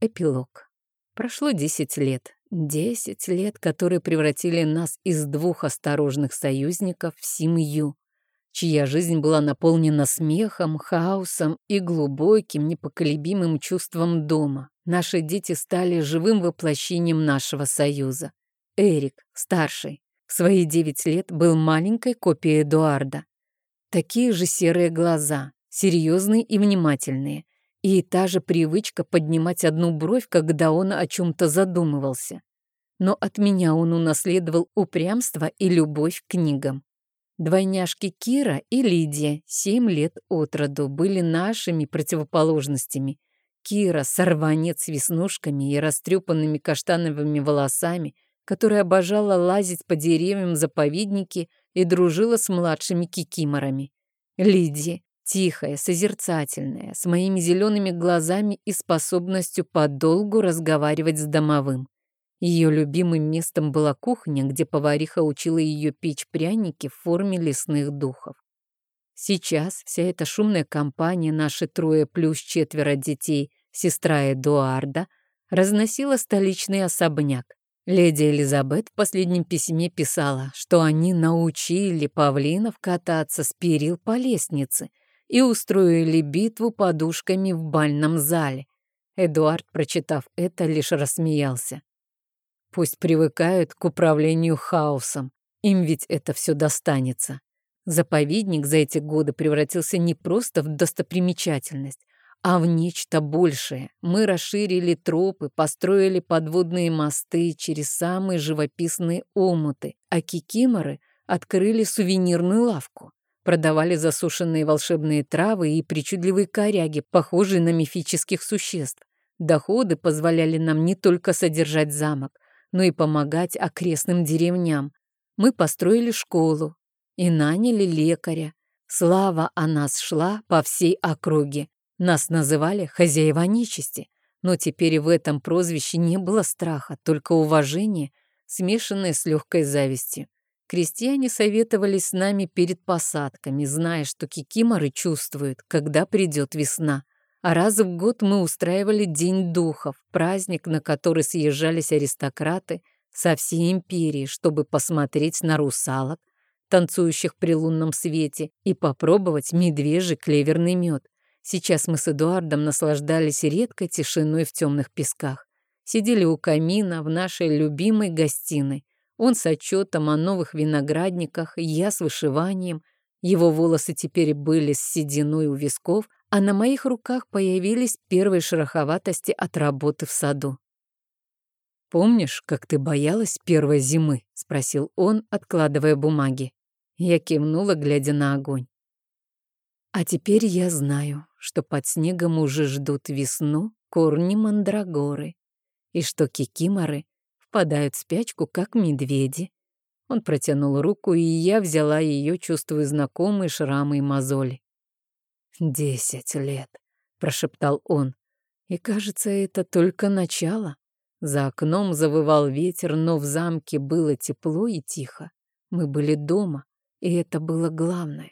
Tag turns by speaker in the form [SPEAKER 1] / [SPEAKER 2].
[SPEAKER 1] Эпилог. Прошло десять лет. Десять лет, которые превратили нас из двух осторожных союзников в семью, чья жизнь была наполнена смехом, хаосом и глубоким, непоколебимым чувством дома. Наши дети стали живым воплощением нашего союза. Эрик, старший, в свои девять лет был маленькой копией Эдуарда. Такие же серые глаза, серьезные и внимательные, и та же привычка поднимать одну бровь, когда он о чем-то задумывался. Но от меня он унаследовал упрямство и любовь к книгам. Двойняшки Кира и Лидия, семь лет от роду, были нашими противоположностями. Кира — сорванец с веснушками и растрепанными каштановыми волосами, которая обожала лазить по деревьям заповедники и дружила с младшими кикиморами. Лидия Тихая, созерцательная, с моими зелеными глазами и способностью подолгу разговаривать с домовым. Ее любимым местом была кухня, где повариха учила ее печь пряники в форме лесных духов. Сейчас вся эта шумная компания, наши трое плюс четверо детей, сестра Эдуарда, разносила столичный особняк. Леди Элизабет в последнем письме писала, что они научили павлинов кататься с перил по лестнице — и устроили битву подушками в бальном зале. Эдуард, прочитав это, лишь рассмеялся. Пусть привыкают к управлению хаосом, им ведь это все достанется. Заповедник за эти годы превратился не просто в достопримечательность, а в нечто большее. Мы расширили тропы, построили подводные мосты через самые живописные омуты, а кикиморы открыли сувенирную лавку продавали засушенные волшебные травы и причудливые коряги, похожие на мифических существ. Доходы позволяли нам не только содержать замок, но и помогать окрестным деревням. Мы построили школу и наняли лекаря. Слава о нас шла по всей округе. Нас называли хозяева нечисти. Но теперь в этом прозвище не было страха, только уважение, смешанное с легкой завистью. Крестьяне советовались с нами перед посадками, зная, что кикиморы чувствуют, когда придет весна. А раз в год мы устраивали День духов, праздник, на который съезжались аристократы со всей империи, чтобы посмотреть на русалок, танцующих при лунном свете, и попробовать медвежий клеверный мед. Сейчас мы с Эдуардом наслаждались редкой тишиной в темных песках. Сидели у камина в нашей любимой гостиной, он с отчетом о новых виноградниках, я с вышиванием. Его волосы теперь были с сединой у висков, а на моих руках появились первые шероховатости от работы в саду. «Помнишь, как ты боялась первой зимы?» — спросил он, откладывая бумаги. Я кивнула, глядя на огонь. «А теперь я знаю, что под снегом уже ждут весну корни мандрагоры, и что кикиморы впадают в спячку, как медведи. Он протянул руку, и я взяла ее, чувствуя знакомые шрамы и мозоли. «Десять лет», — прошептал он. «И кажется, это только начало». За окном завывал ветер, но в замке было тепло и тихо. Мы были дома, и это было главное.